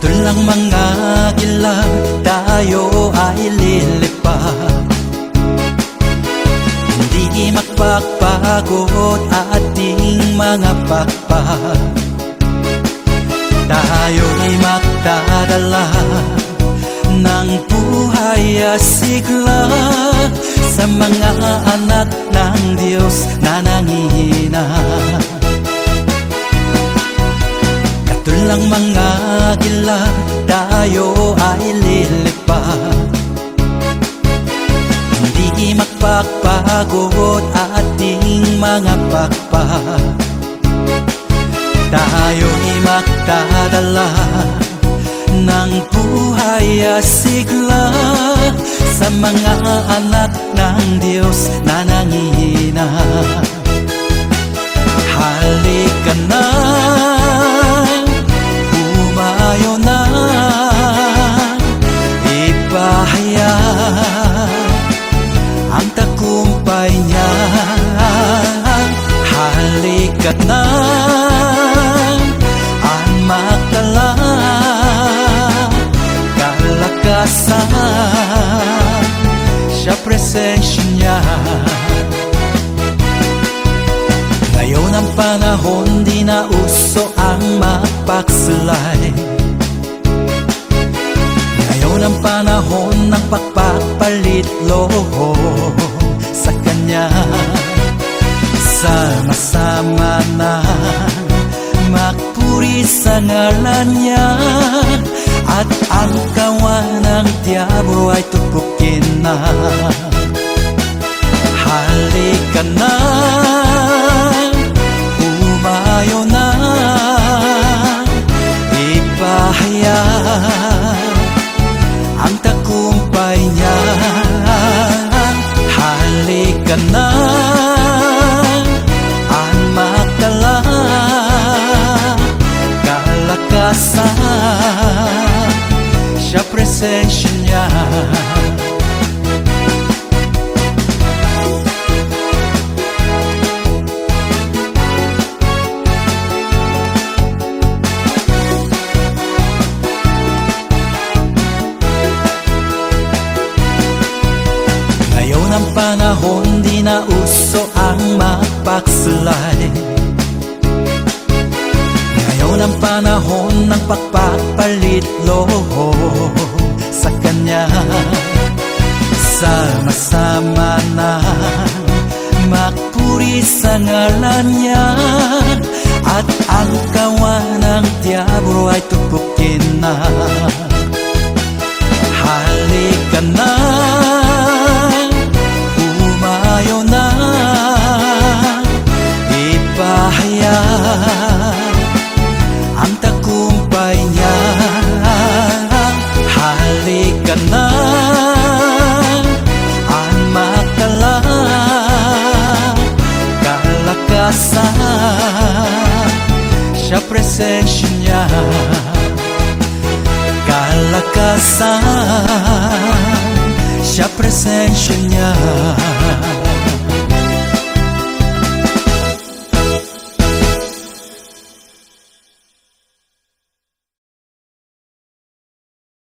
Katulang mga kilang tayo ay lilipad Hindi magpapagod ating mga pakpak Tayo'y magdadala ng buhay asigla Sa mga anak gila, tayo ay lilipad Hindi magpapagod ating mga pakpak. Tayo'y magdadala ng buhay asigla Sa mga anak ng Diyos na nangihina Halika na ang magdala kalakasan Siya presensya niya. Ngayon ang panahon di na uso ang magpaksulay Ngayon ang panahon ng pagpapalit loho Sama-sama na magpuri sa ngalan niya At ang kawan ng diablo ay tupukin na Halika na, presensya niya panahon di na uso ang magpaksulay Ngayon ang panahon ng pagpapalit magpuri sa ngalan niya At ang kawan ng diablo ay tupukin na kalakasan Siya presensya niya kalakasan Siya presensya niya